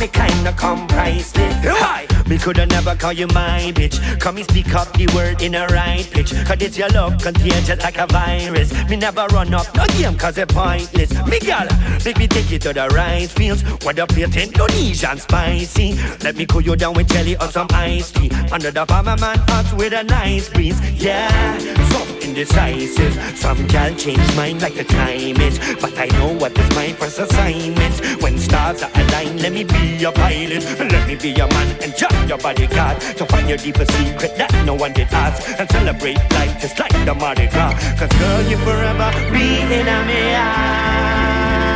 me kinda come priceless. Why? Me coulda never call you my bitch. Come me speak up the word in a right pitch. Cause it's your love contagious like a virus. Me never run up no game cause it's pointless. Me gal, make me take you to the rice fields. Where the plate Indonesian spicy. Let me cool you down with jelly or some iced tea. Under the farmer man hut with a nice breeze. Yeah, some indecisive. Some gal change mind like the climate. But I know what is my first assignment. When stars are aligned, let me be your pilot. Let me be your man and jump your bodyguard. To find your deepest secret that no one did ask. And celebrate life just like the Mardi Gras. Cause girl, you forever be in a me arms.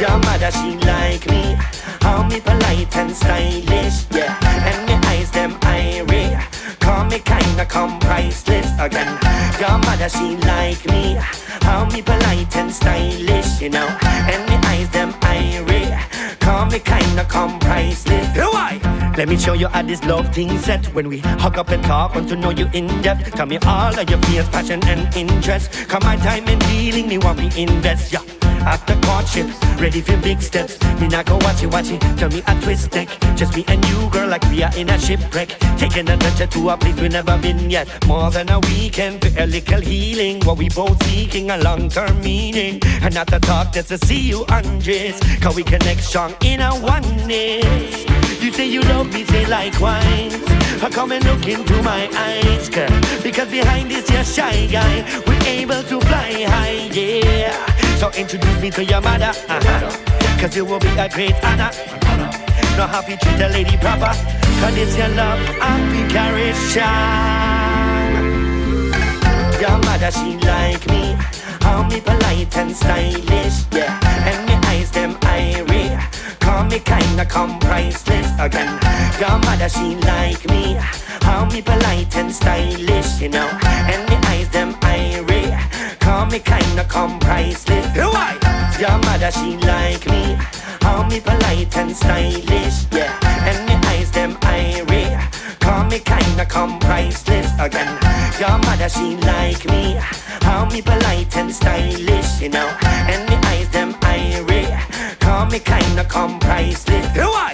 Your mother, she like me. How me polite and stylish, yeah. And me eyes, them irie. Call me kinda come priceless again. Your mother, she like me. How me polite and stylish, you know. And me eyes, them irie. Call me kinda come priceless. Let me show you how this love thing set When we hug up and talk, want to know you in depth Tell me all of your fears, passion and interest Come my time in dealing, me want me invest, yeah after courtship, ready for big steps. Me not go watch it, watch it. Tell me a twist neck. Just me and you, girl, like we are in a shipwreck. Taking a adventure to a place we never been yet. More than a weekend for a little healing. What we both seeking a long-term meaning. And not to talk, just to see you undress. Cause we connect strong in a oneness. Say likewise. Come and look into my eyes, girl. Because behind this, you're shy guy. We're able to fly high, yeah. So introduce me to your mother, uh-huh. Cause it will be a great honor. How to treat a lady proper. Cause it's your love, carried strong. Your mother, she like me. How me polite and stylish, yeah. Me kinda come priceless again. Your mother, she like me. How me polite and stylish, you know. And me eyes, them irie. Call me kinda come priceless. Why? Your mother, she like me. How me polite and stylish, yeah. And me eyes, them irie. Call me kinda come priceless again. Your mother, she like me. How me polite and stylish, you know. And me kinda come priceless. Why?